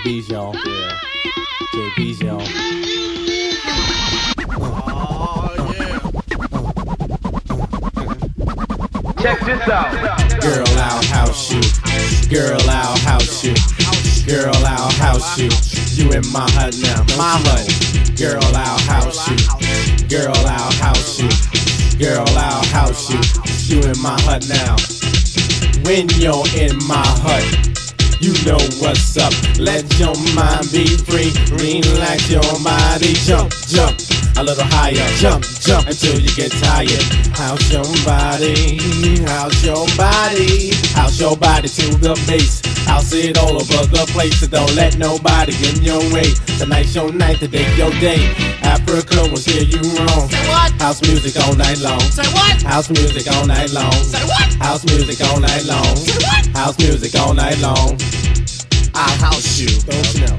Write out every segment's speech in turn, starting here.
JB's, y'all. Yeah. JB's, y'all. Check this out. Girl, I'll house you. Girl, I'll house you. Girl, I'll house you. You in my hut now, my hut. Girl, I'll house you. Girl, I'll house you. Girl, I'll house you. You in my hut now. When you're in my hut, you know what's up. Let your mind be free. Relax your body. Jump, jump. A little higher. Jump, jump until you get tired. House your body. House your body. House your body to the base. House it all over the place. So don't let nobody get in your way. Tonight's your night, today's your day. Africa will steer you wrong. Say what? House music all night long. Say what? House music all night long. Say what? House music all night long. Say what? House music all night long. I house you. Don't you know?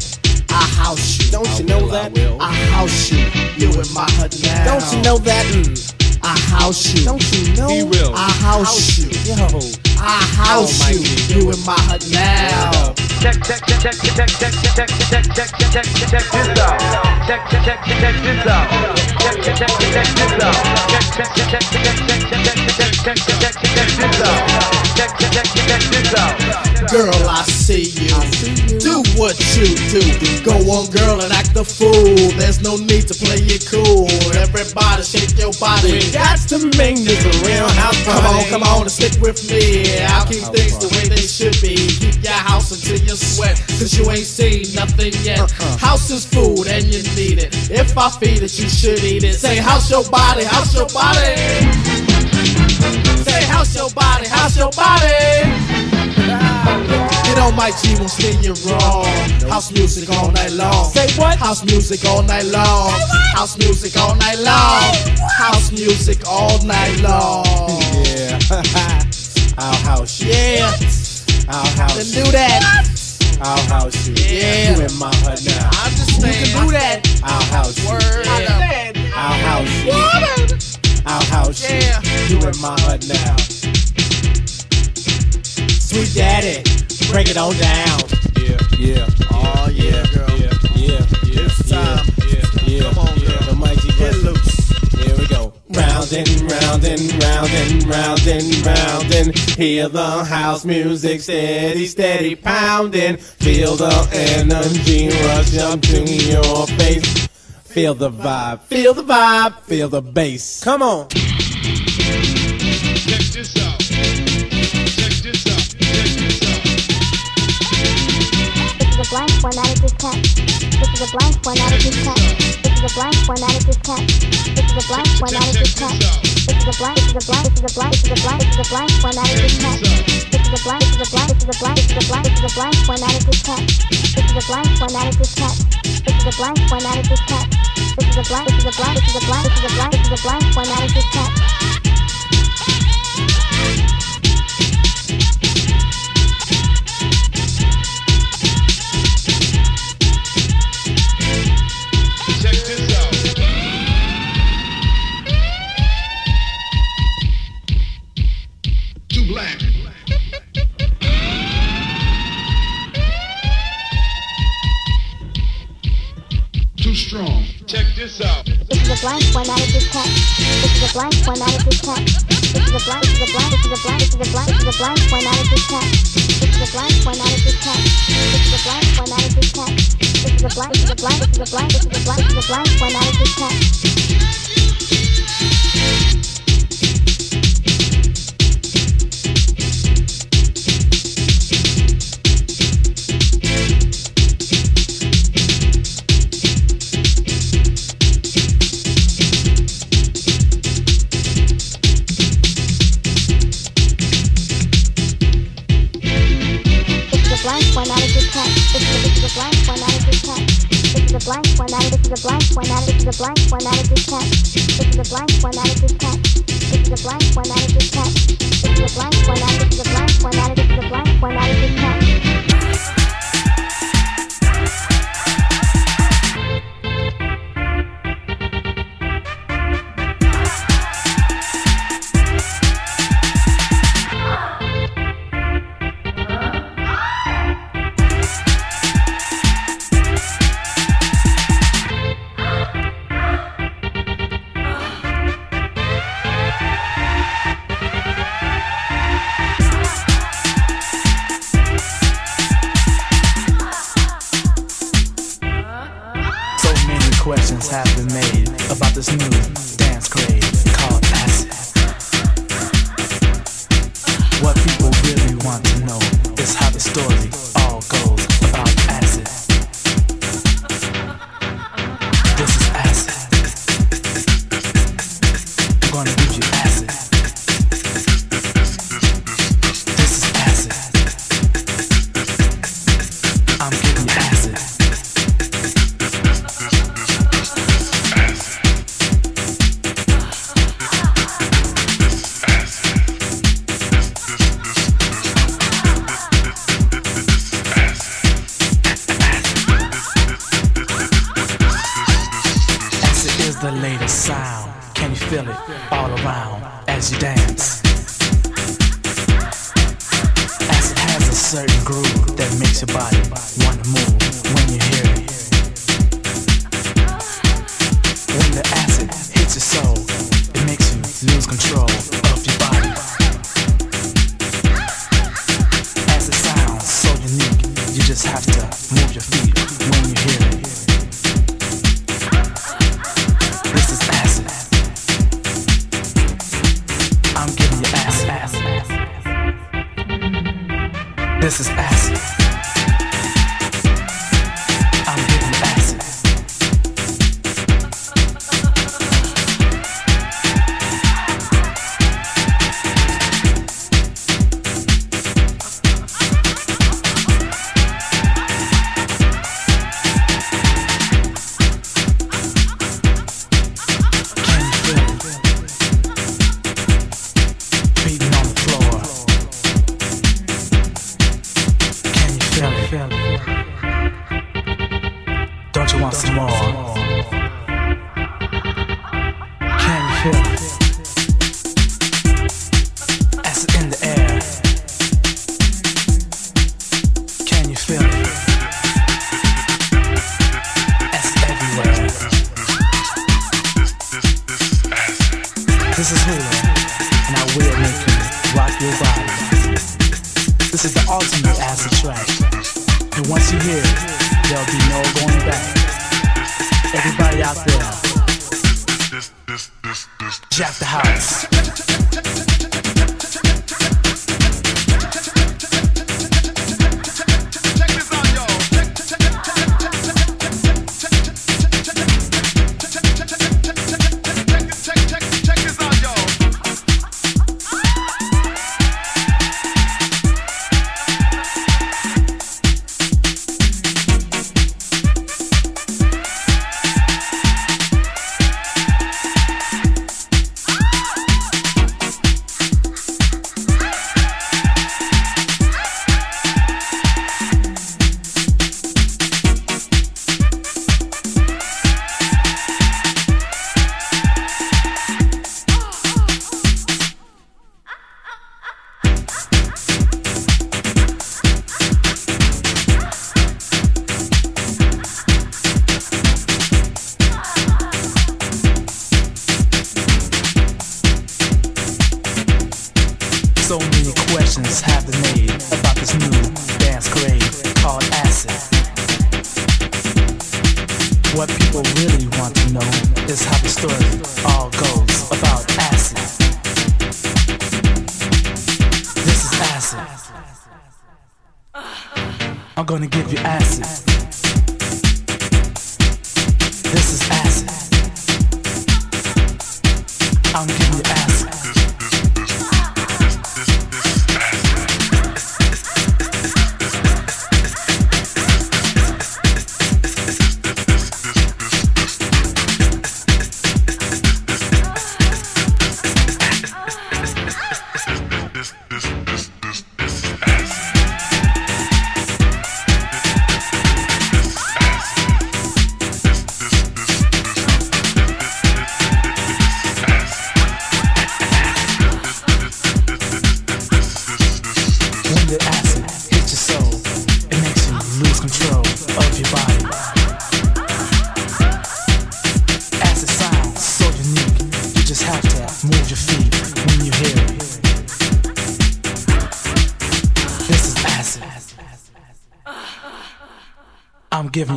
I house you. Don't you know that? I house you. You in my hut now. Don't you know that? Mm. I house you. Don't you know? He will. I house you. Yo. I house you. Almighty. You in my hut now. Check, check, check, check, check, check, check, check, check, check, check, check, check this out. Check, check, check, check this out. Check, check, check, check this out. Check, check, check, check, check, check, check, check, check, check, check, check this out. Check, check, check, check this out. Girl, I see you. Do what you do. Go on, girl, and act a fool. There's no need to play it cool. Everybody shake your body. Got to make this a real house Come on, come on and stick with me. I'll keep things the way they should be. Keep your house until you sweat, cause you ain't seen nothing yet. Uh-uh. House is food and you need it. If I feed it, you should eat it. Say, house your body, house your body. Say, house your body, house your body. You know my G won't steer you wrong. House music all night long. Say what? House music all night long. House music all night long. House music all night long. Yeah. I'll house. Yeah, I'll then house you. do that. I'll house you. Yeah. You in my hut now. I'm just saying. You can do that. I'll house. Word. Yeah. I'll house you. I'll house you. Yeah. You in my hut now. Sweet daddy, break it on down. Yeah, yeah. Oh, yeah, girl. Yeah, yeah, yeah. It's time. Yeah, yeah. Come on, girl. The mighty Get loose. Here we go. Round and round and round and round and round and hear the house music steady, steady pounding. Feel the energy rush up to your face. Feel the vibe, feel the vibe, feel the bass. Come on. This is a blank formatted cat. This is a blank formatted cat. This is a blank formatted cat. This is a blank formatted check cat. this out. This is a blank. This is a blank. This is a blank. This is a blank. This is a blank formatted cat. This is a blank. This is a blank. This is a blank. This is a blank. This is a blank formatted cat. This is a blank formatted cat. This is a blank formatted cat. This is a blank. This is a blank. This is a blank. This is a blank. This is a blank formatted cat. Check this out. This is a blank formatted cat. This is a blank formatted cat. This is a blank. This is a blank. This is a blank. This is a blank. This is a blank formatted cat. This is a blank formatted cat. This is a blank formatted cat. This is a blank. This is a blank. This is a blank. This is a blank. This is a blank formatted cat. This around as you dance. As it has a certain groove that makes your body want to move.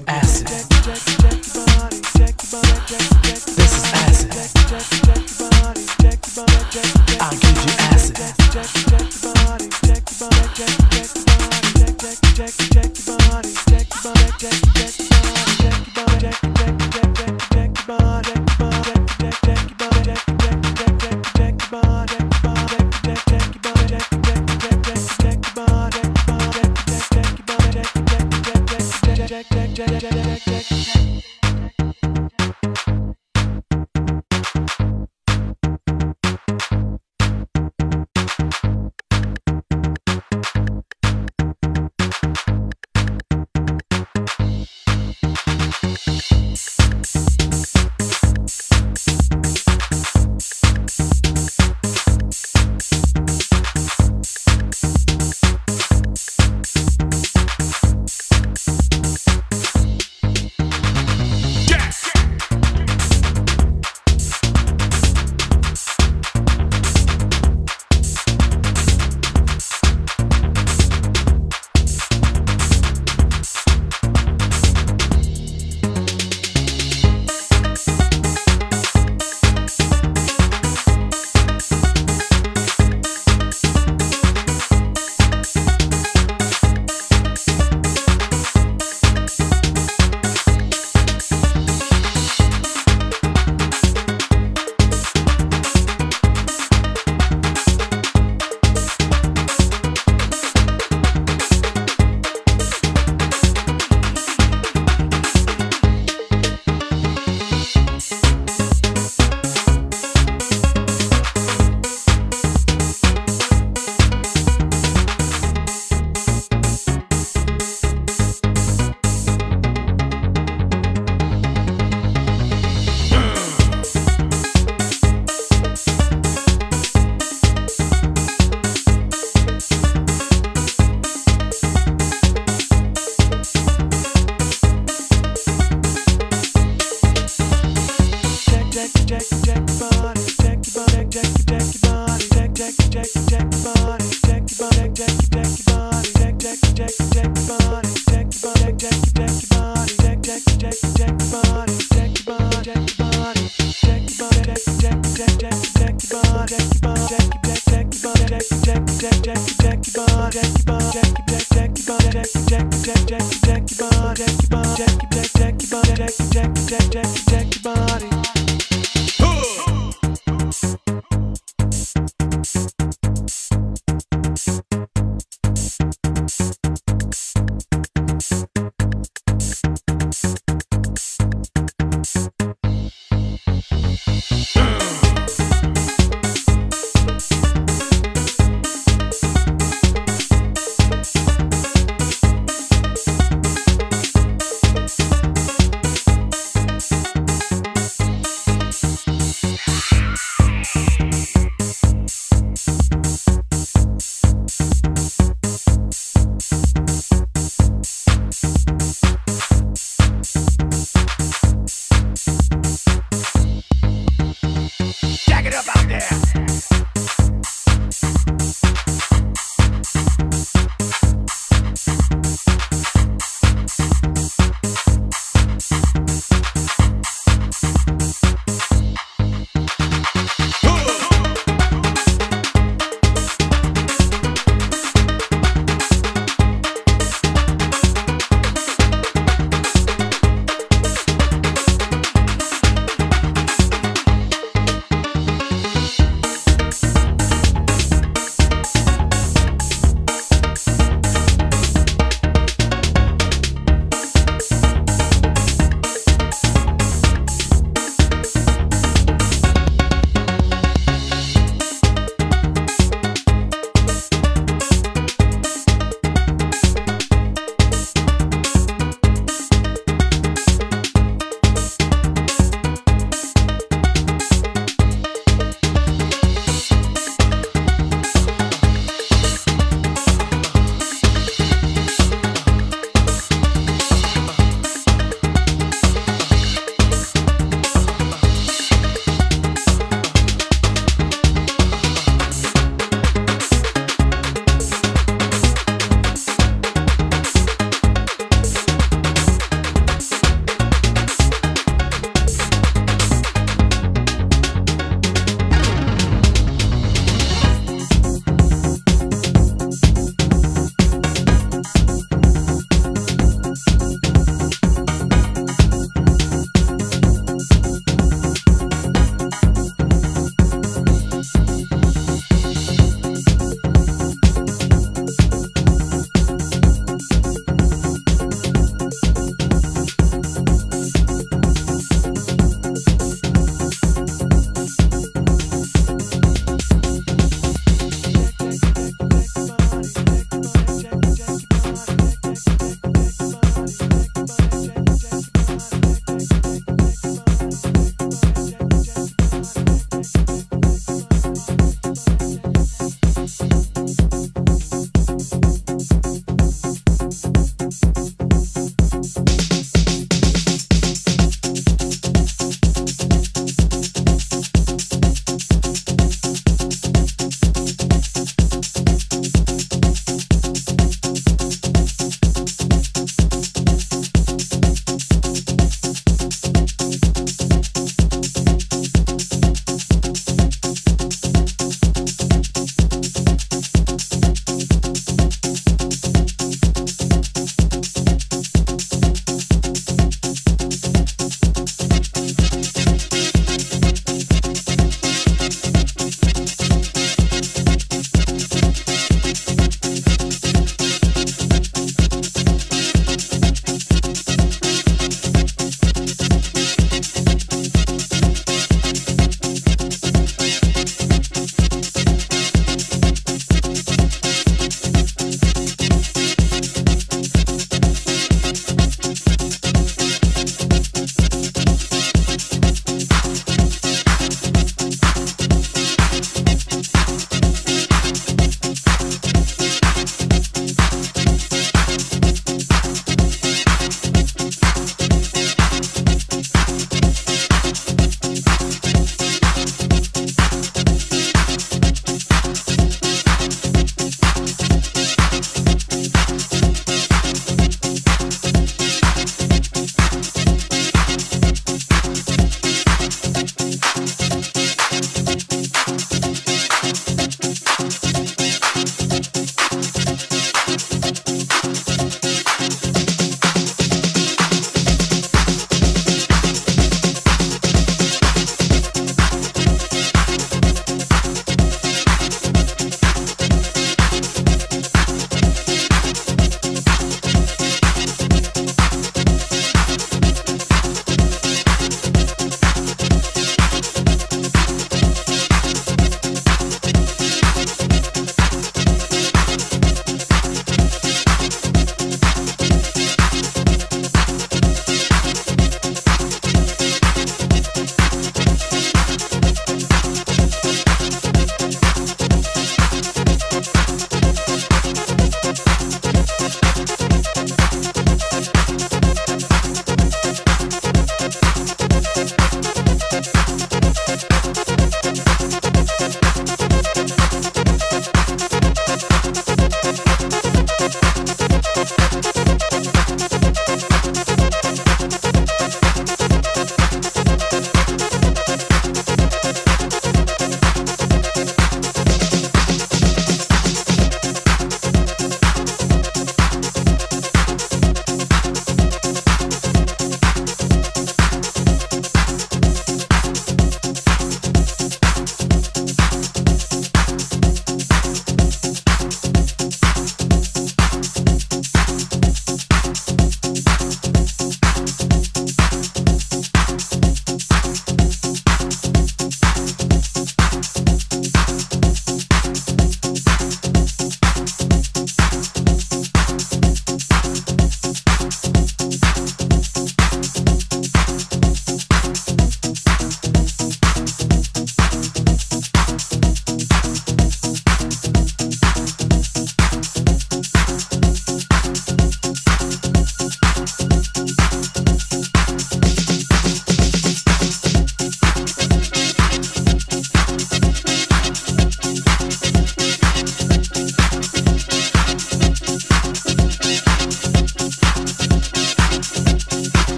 your acid. This is acid. I give you acid.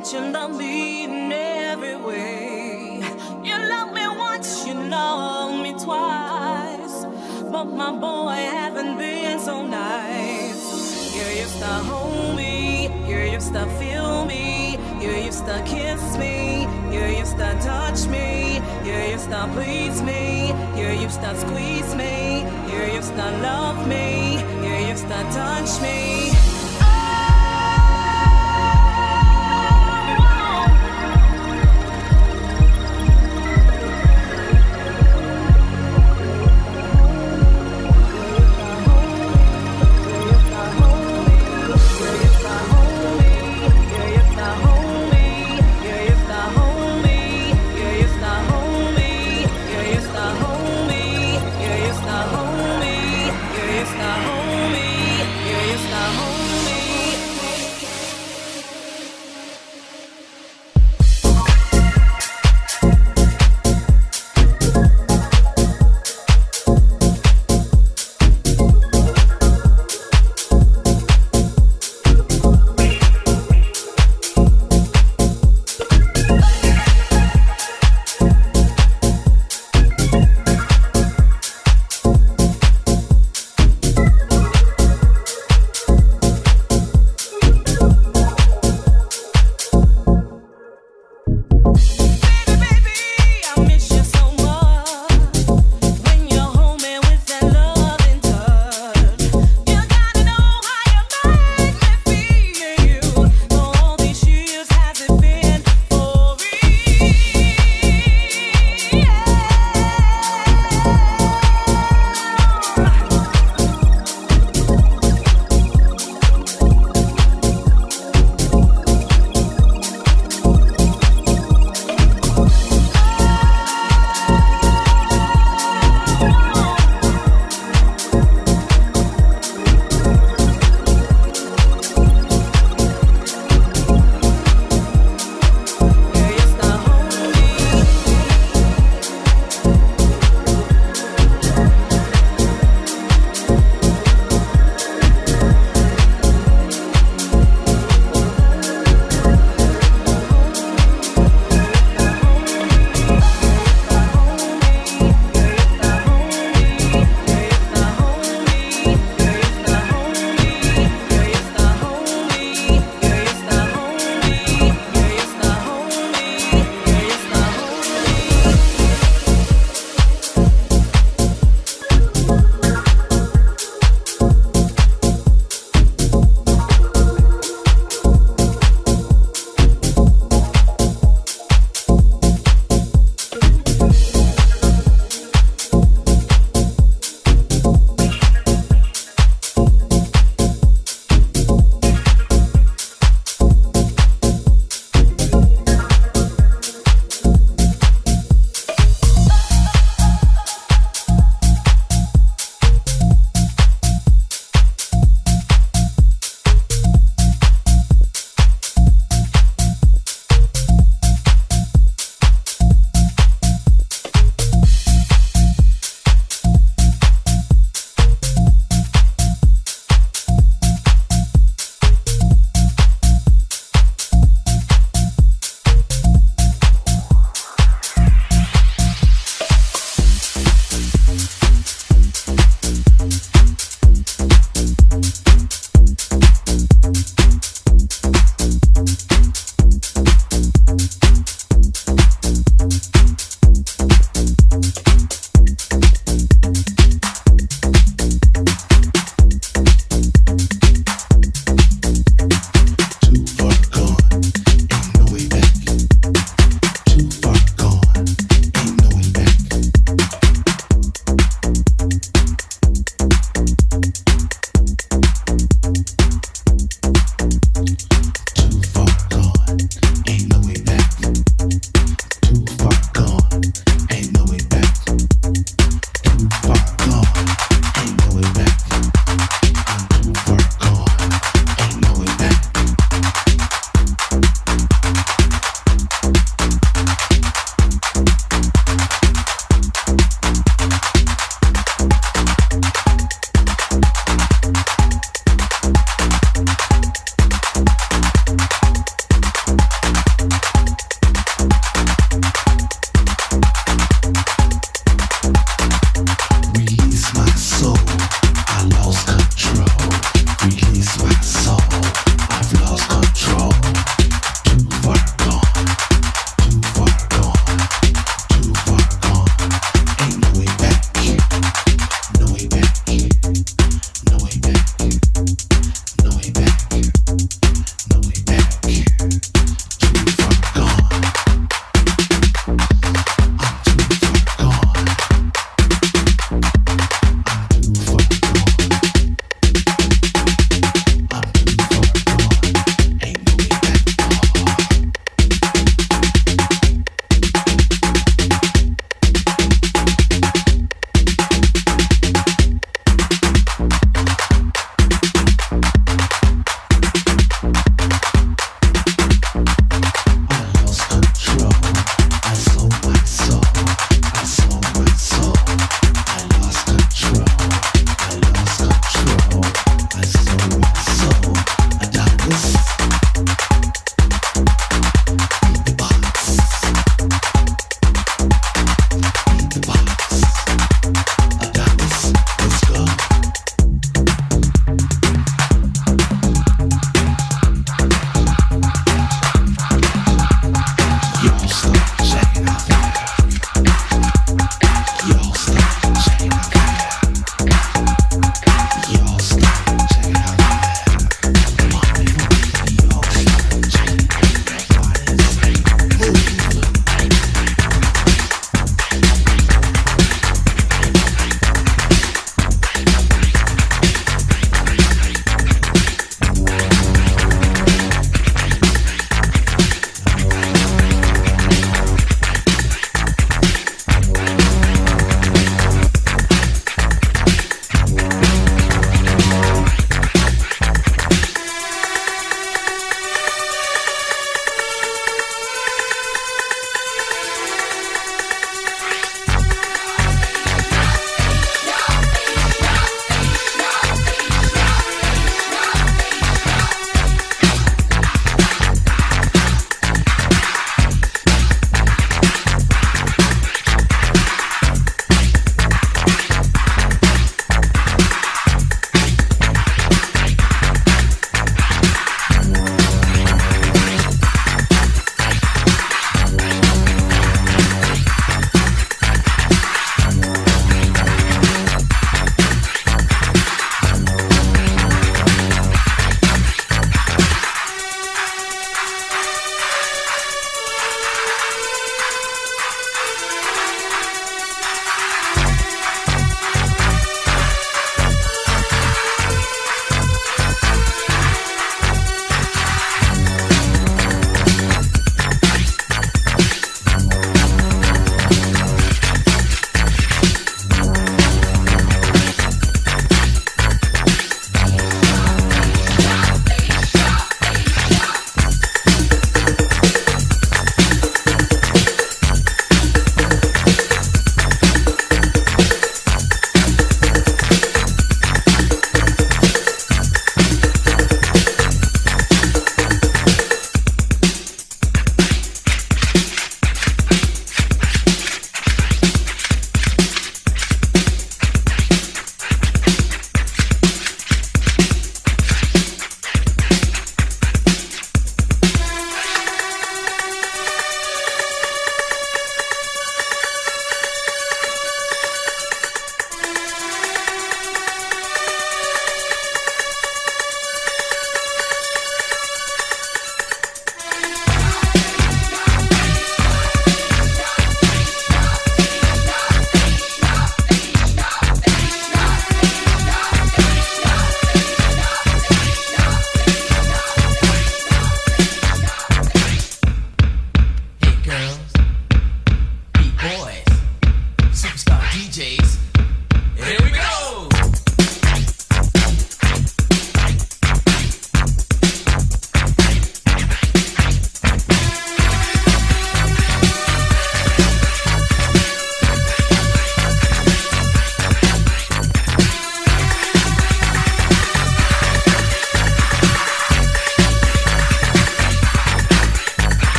that you love me in every way. You love me once, you love me twice. But my boy haven't been so nice. You used to hold me, you used to feel me, you used to kiss me, you used to touch me, you used to please me, you used to squeeze me, you used to love me, you used to touch me.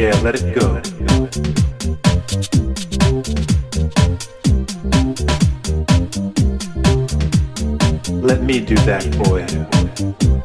Yeah, let it go. Let me do that for you.